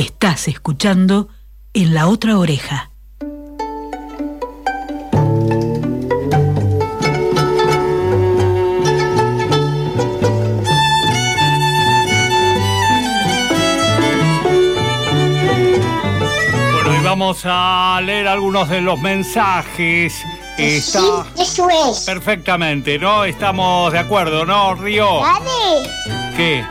Estás escuchando en la otra oreja. Bueno, y vamos a leer algunos de los mensajes. Está Sí, eso es. perfectamente, ¿no? Estamos de acuerdo, ¿no, Río? Dale, ¿Qué?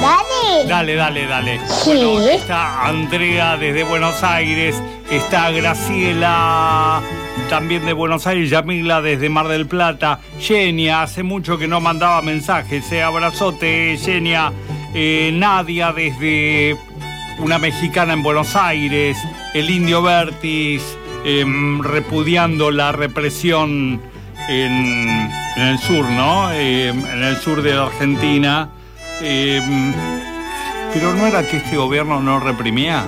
Dale. Dale, dale, dale. Sí. Bueno, está Andrea desde Buenos Aires, está Graciela también de Buenos Aires, Yamila desde Mar del Plata, Genia, hace mucho que no mandaba mensajes, eh, abrazote, Genia, Eh, Nadia desde una mexicana en Buenos Aires, el Indio Vertis, em, repudiando la represión en, en el sur, ¿no? Em, en el sur de la Argentina. Em, pero no era que este gobierno no reprimía.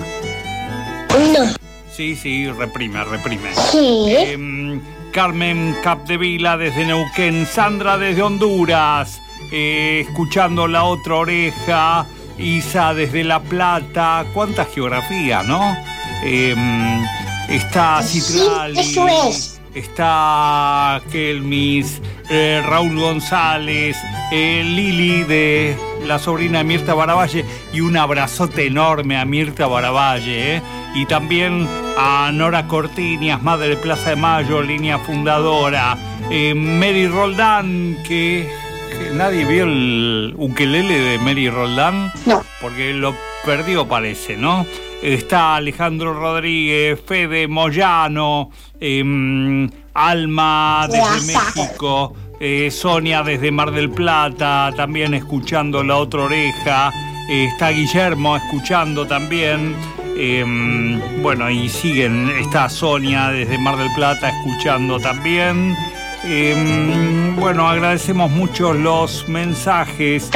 No. Sí, sí, reprime, reprime. Sí. Em, Carmen Capdevila desde Neuquén, Sandra desde Honduras, eh, escuchando la otra oreja, Isa desde La Plata, cuánta geografía, ¿no? Em, está Sí, Citrali, eso es. Está Kelmis, eh, Raúl González, eh, Lili de la sobrina de Mirta Baravalle y un abrazote enorme a Mirta Baravalle, ¿eh? y también a Nora Cortiñas, madre de Plaza de Mayo, línea fundadora, eh, Mary Roldán, que, que nadie vio el ukelele de Mary Roldán, No. porque lo perdió parece, ¿no? Está Alejandro Rodríguez, Fede Moyano, em, Alma desde. México, eh, Sonia desde Mar del Plata, también escuchando La Otra Oreja, eh, está Guillermo escuchando también, em, bueno, y siguen, está Sonia desde Mar del Plata escuchando también. Em, bueno, agradecemos mucho los mensajes.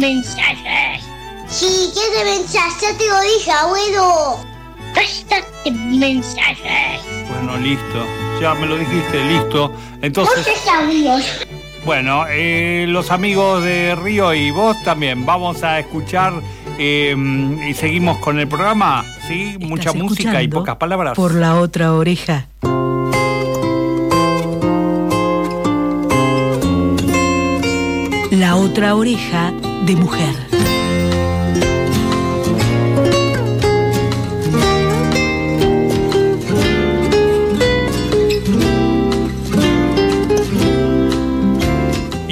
Mensajes. Sí, ¿qué de mensajes? Ya te lo dije, abuelo. Basta de mensajes. Bueno, listo. Ya me lo dijiste, listo. Entonces, ¿Dónde sabías? bueno, eh, los amigos de Río y vos también vamos a escuchar eh, y seguimos con el programa, ¿sí? Mucha música y pocas palabras. Por la otra oreja. La otra oreja de mujer.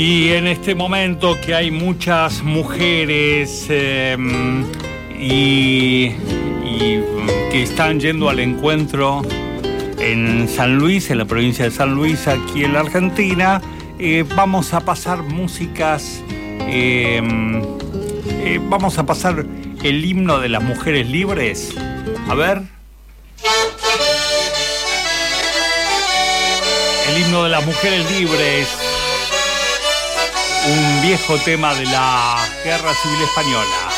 Y en este momento que hay muchas mujeres eh, y, que están yendo al encuentro en San Luis, en la provincia de San Luis, aquí en la Argentina, eh, vamos a pasar músicas, eh, eh, vamos a pasar el himno de las mujeres libres. A ver. El himno de las mujeres libres un viejo tema de la Guerra Civil Española.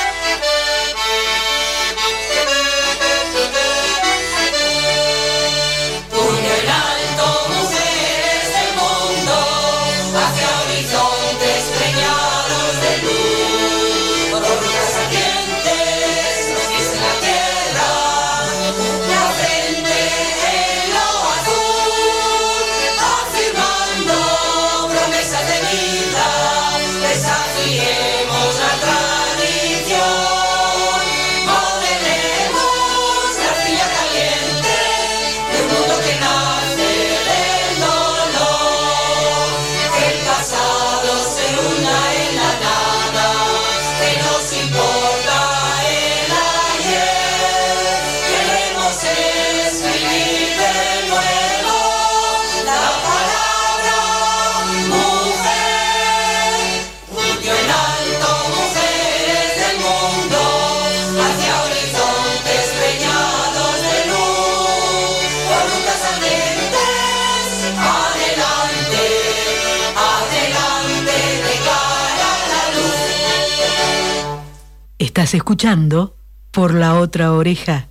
Escuchando por la otra oreja.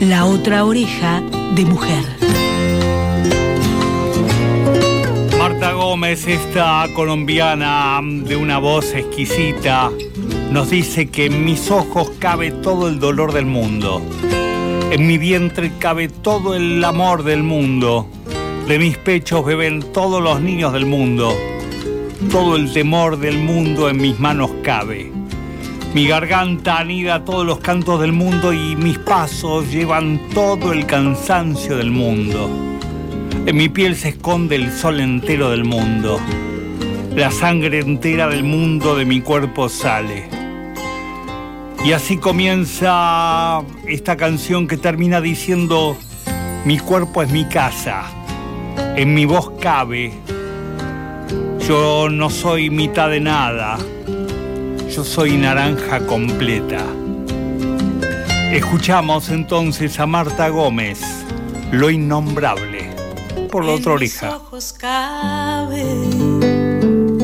La otra oreja de mujer. Marta Gómez, esta colombiana de una voz exquisita, nos dice que en mis ojos cabe todo el dolor del mundo. En mi vientre cabe todo el amor del mundo. De mis pechos beben todos los niños del mundo. Todo el temor del mundo en mis manos cabe. Mi garganta anida todos los cantos del mundo y mis pasos llevan todo el cansancio del mundo. En mi piel se esconde el sol entero del mundo. La sangre entera del mundo de mi cuerpo sale. Y así comienza esta canción que termina diciendo, mi cuerpo es mi casa, en mi voz cabe, yo no soy mitad de nada, yo soy naranja completa. Escuchamos entonces a Marta Gómez, Lo Innombrable, por la otra oreja. En mis ojos cabe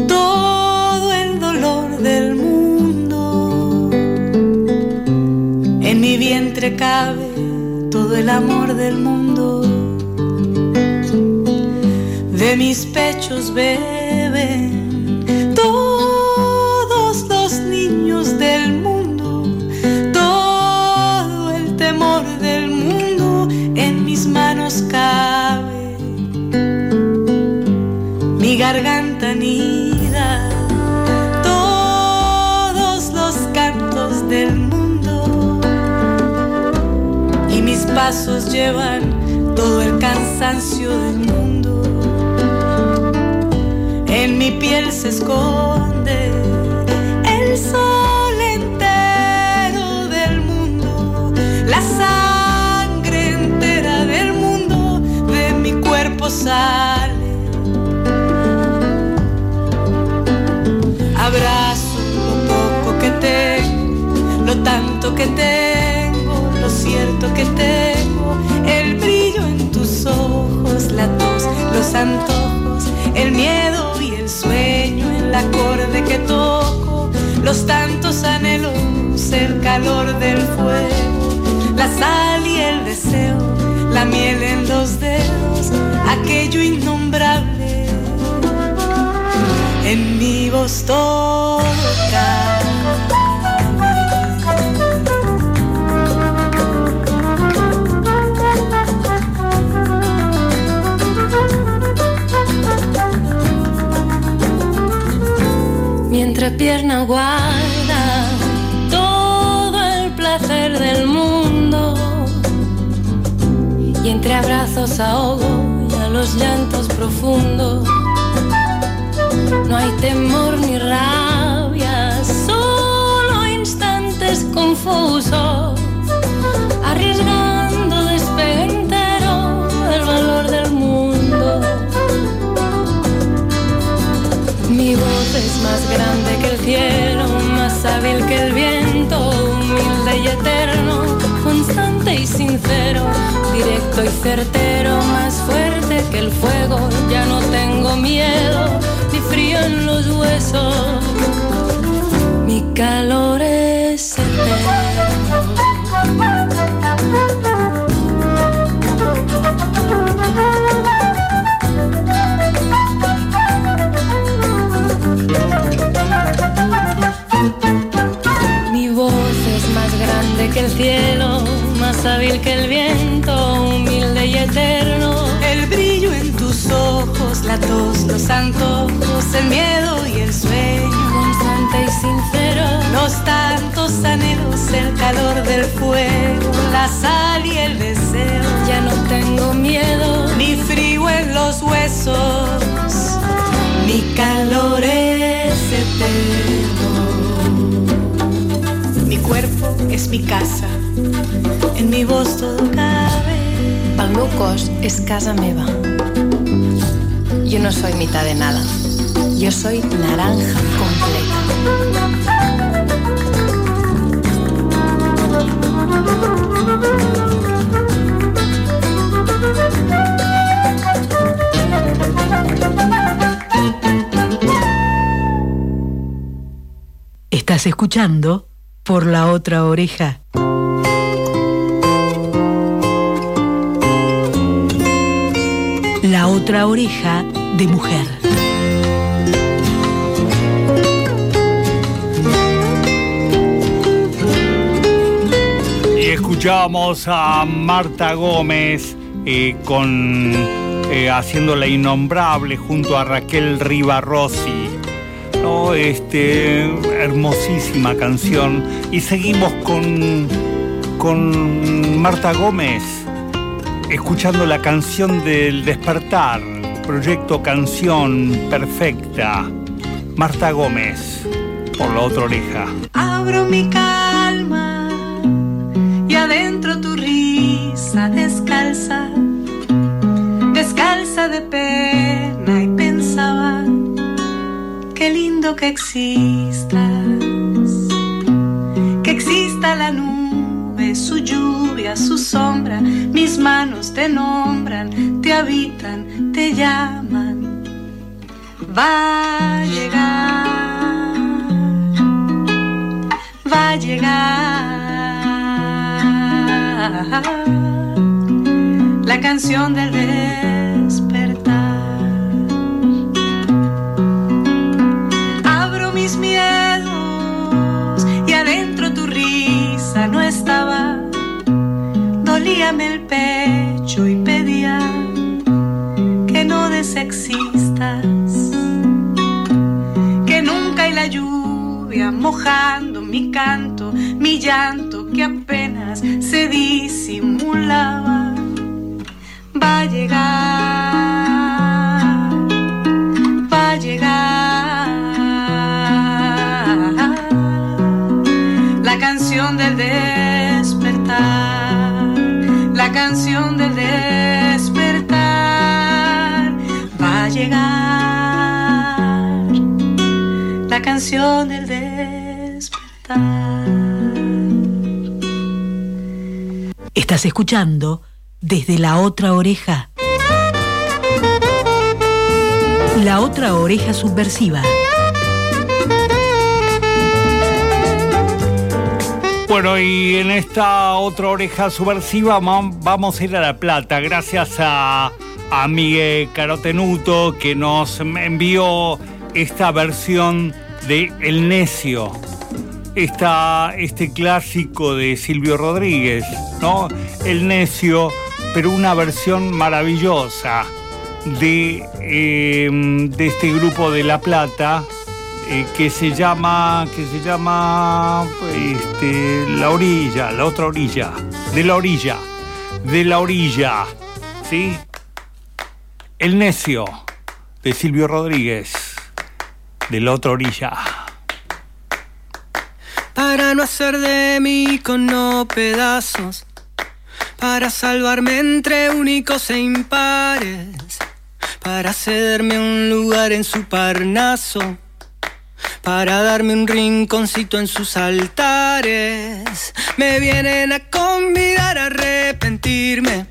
todo el dolor del mundo. En mi vientre cabe todo el amor del mundo. De mis pechos beben Mi garganta anida todos los cantos del mundo y mis pasos llevan todo el cansancio del mundo. En mi piel se esconde antojos, el miedo y el sueño, el acorde que toco, los tantos anhelos, el calor del fuego, la sal y el deseo, la miel en los dedos, aquello innombrable en mi voz toca. Entrepierna guarda todo el placer del mundo y entre abrazos ahogo ya los llantos profundos. No hay temor ni rabia, solo instantes confusos, más grande que el cielo, más hábil que el viento, humilde y eterno, constante y sincero, directo y certero, más fuerte que el fuego. Ya no tengo miedo el cielo, más hábil que el viento, humilde y eterno. El brillo en tus ojos, la tos, los antojos, el miedo y el sueño. Constante y sincero. Los tantos anhelos, el calor del fuego, la sal y el deseo. Ya no tengo miedo, ni frío en los huesos. Mi calor es eterno. Cuerpo es mi casa, en mi voz todo cabe. El cos és casa meva. Yo no soy mitad de nada. Yo soy naranja completa. Estás escuchando por la otra oreja. La otra oreja de mujer. Y escuchamos a Marta Gómez eh, con eh, haciendo la innombrable junto a Raquel rivarossi ¿no? Este, hermosísima canción. Y seguimos con, con Marta Gómez, escuchando la canción del despertar, proyecto Canción Perfecta. Marta Gómez, por la otra oreja. Abro mi calma y adentro tu risa descalza, descalza de pena y pensaba, qué lindo que existas, que exista la nube, su lluvia, su sombra, mis manos te nombran, te habitan, te llaman. Va a llegar va a llegar la canción del despertar. El pecho y pedía que no desexistas, que nunca hay la lluvia mojando mi canto, mi llanto que apenas se disimulaba. Va a llegar, la canción del despertar. Va a llegar la canción del despertar. Estás escuchando desde la otra oreja. La otra oreja subversiva. Bueno, y en esta otra oreja subversiva vamos a ir a La Plata, gracias a, a Miguel Carotenuto que nos envió esta versión de El Necio, esta, este clásico de Silvio Rodríguez, ¿no? El Necio, pero una versión maravillosa de, eh, de este grupo de La Plata eh, que se llama que se llama este, la orilla la otra orilla de la orilla de la orilla sí el necio de Silvio Rodríguez de la otra orilla. Para no hacer de mí no pedazos, para salvarme entre únicos e impares, para cederme un lugar en su parnaso, para darme un rinconcito en sus altares. Me vienen a convidar a arrepentirme,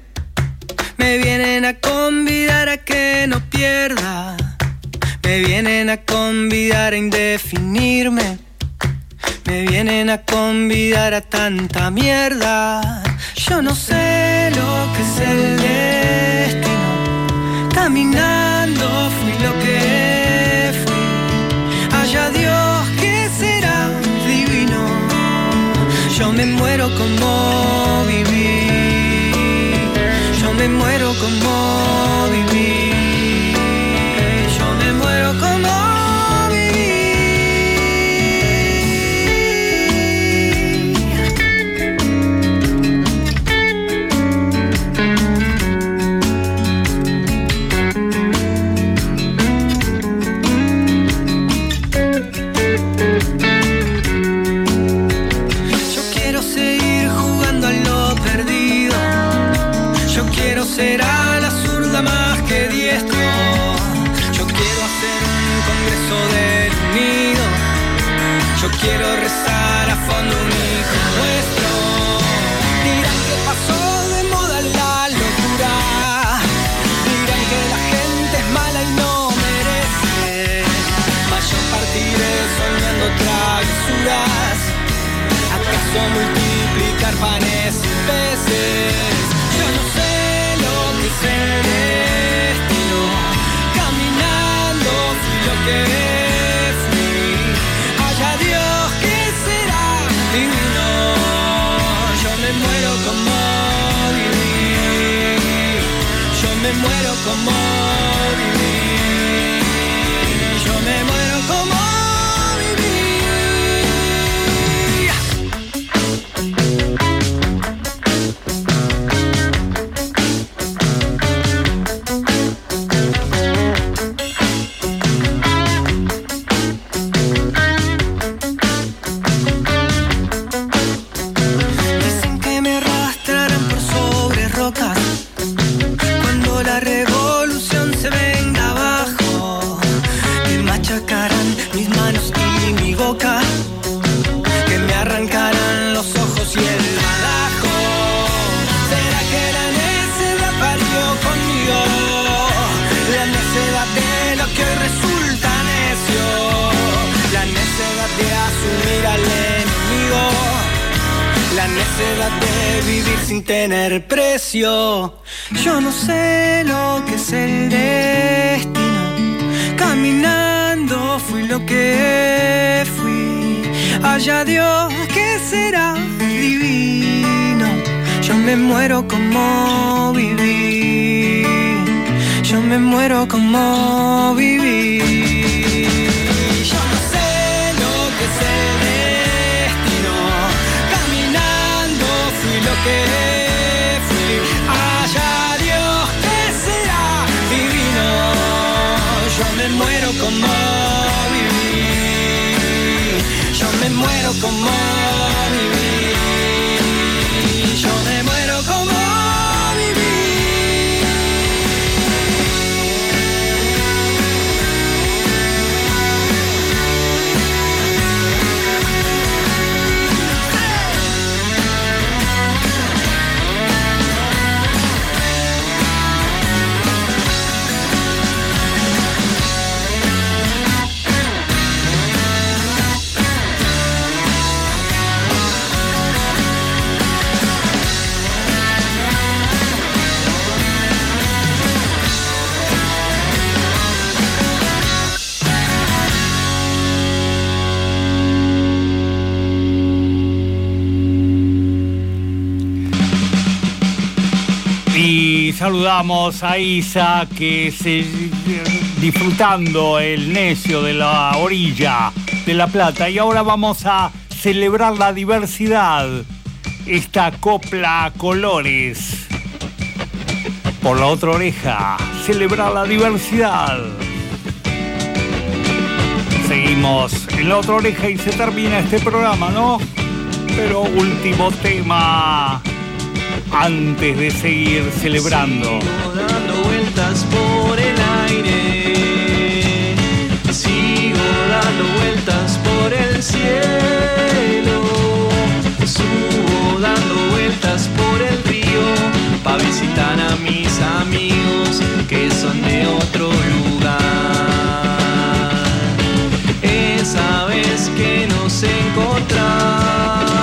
me vienen a convidar a que no pierda, me vienen a convidar a indefinirme. Me vienen a convidar a tanta mierda. Yo no sé lo que es el destino. Caminando Allá Dios que será divino. Yo me muero como viví. Yo me muero como viví. Yo quiero rezar a fondo un hijo nuestro. Dirán que pasó de moda la locura. Dirán que la gente es mala y no merece. Mas yo partiré soñando travesuras. ¿Acaso multiplicar panes y peces? Yo no sé lo que es el destino. Caminando fui lo que someone sin tener precio. Yo no sé lo que es el destino. Caminando fui lo que fui. Allá Dios que será divino. Yo me muero como viví. Yo me muero como viví. Que fui. Allá Dios que será divino. Yo me muero como viví. Yo me muero como viví. Saludamos a Isa que se disfrutando el necio de la orilla de La Plata. Y ahora vamos a celebrar la diversidad. Esta copla a colores. Por la otra oreja, celebrar la diversidad. Seguimos en la otra oreja y se termina este programa, ¿no? Pero último tema antes de seguir celebrando. Sigo dando vueltas por el aire. Sigo dando vueltas por el cielo. Subo dando vueltas por el río para visitar a mis amigos que son de otro lugar. Esa vez que nos encontramos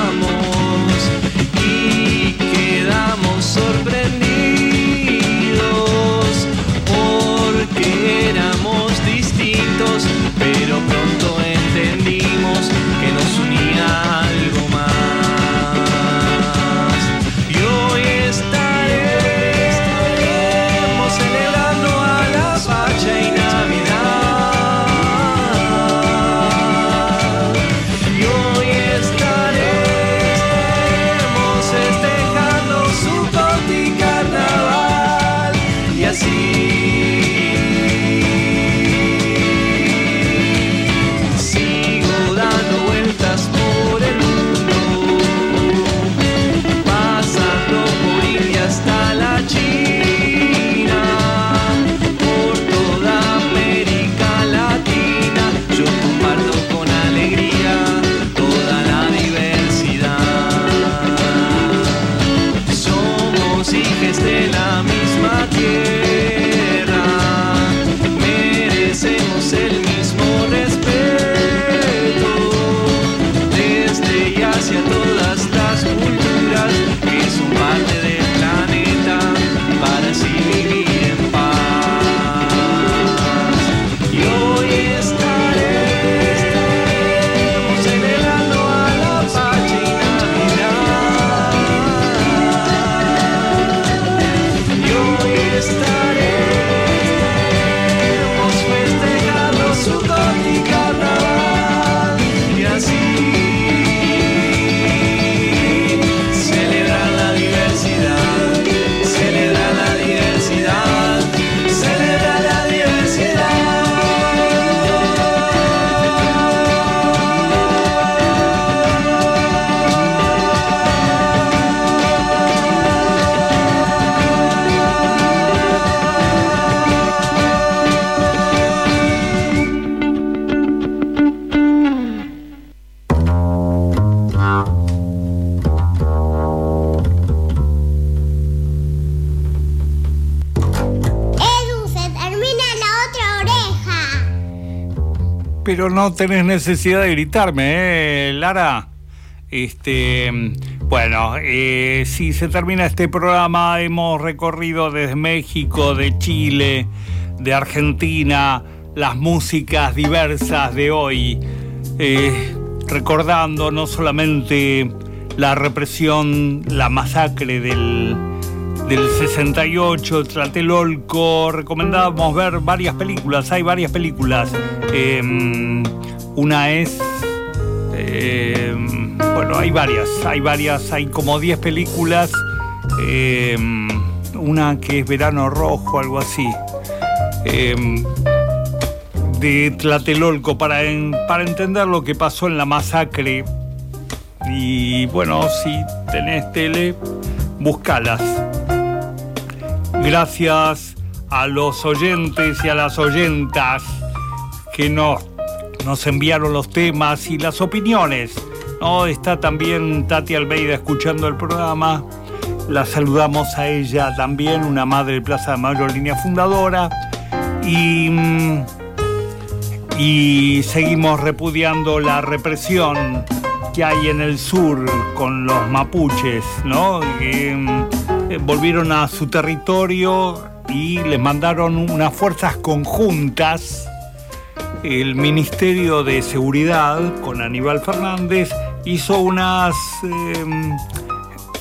pero no tenés necesidad de gritarme, ¿eh, Lara? Este, bueno, eh, si se termina este programa, hemos recorrido desde México, de Chile, de Argentina, las músicas diversas de hoy, eh, recordando no solamente la represión, la masacre del, del 68, Tlatelolco, recomendamos ver varias películas, hay varias películas. Eh, una es... eh, bueno, hay varias, hay varias, hay como 10 películas. eh, una que es Verano Rojo, algo así. de Tlatelolco para, para entender lo que pasó en la masacre. Y bueno, si tenés tele, búscalas. Gracias a los oyentes y a las oyentas que nos, nos enviaron los temas y las opiniones. ¿no? Está también Tati Albeida escuchando el programa. La saludamos a ella también, una madre de Plaza de Mayo, línea fundadora. Y, mm, y seguimos repudiando la represión que hay en el sur con los mapuches, ¿no? Mm, volvieron a su territorio y les mandaron unas fuerzas conjuntas. El Ministerio de Seguridad, con Aníbal Fernández, hizo unas, eh,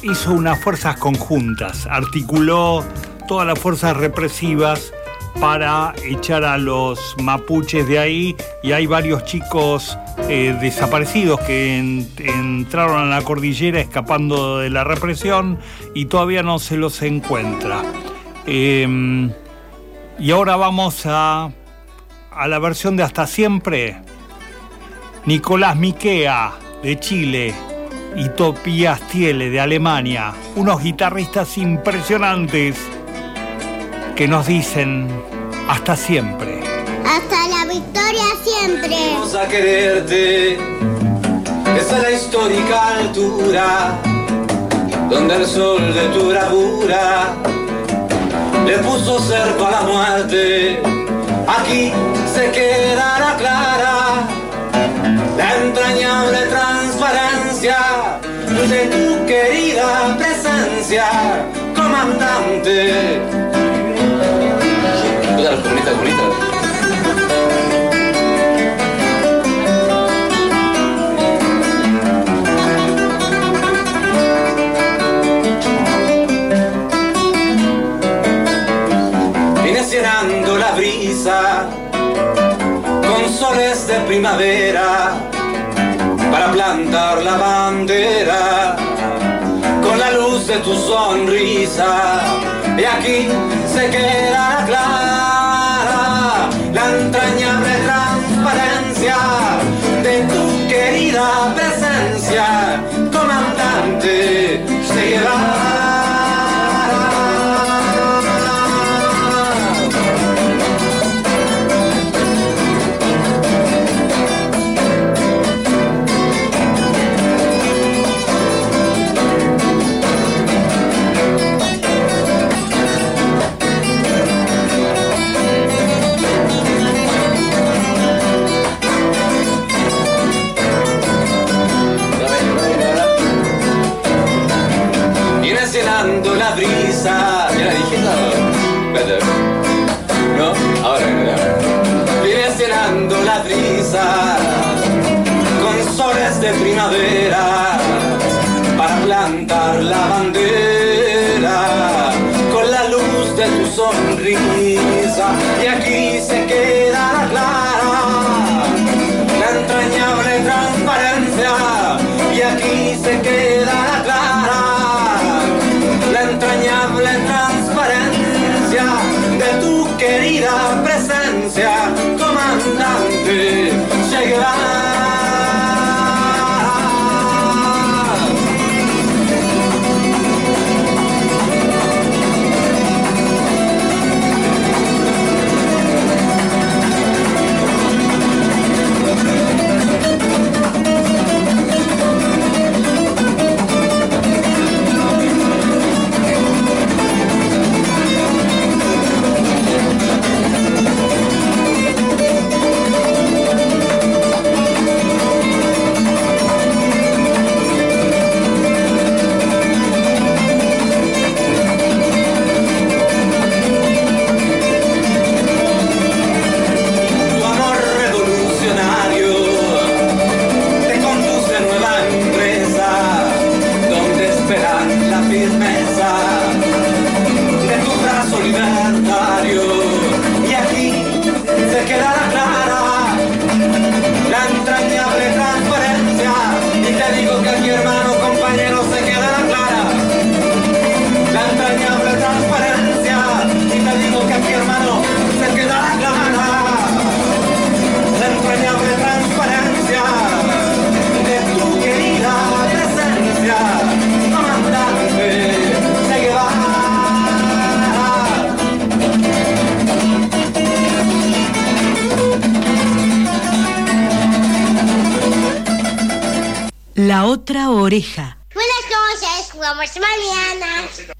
hizo unas fuerzas conjuntas, articuló todas las fuerzas represivas para echar a los mapuches de ahí y hay varios chicos eh, desaparecidos que en- entraron a la cordillera escapando de la represión y todavía no se los encuentra. Eh, y ahora vamos a, a la versión de Hasta Siempre. Nicolás Miquea de Chile y Topias Tiele de Alemania, unos guitarristas impresionantes que nos dicen hasta siempre. Hasta la victoria siempre. Vamos a quererte. Esa es la histórica altura donde el sol de tu bravura le puso cerco a la muerte. Aquí se quedará clara la entrañable transparencia de tu querida presencia, comandante. Primavera para plantar la bandera con la luz de tu sonrisa. Y aquí se queda querida presencia,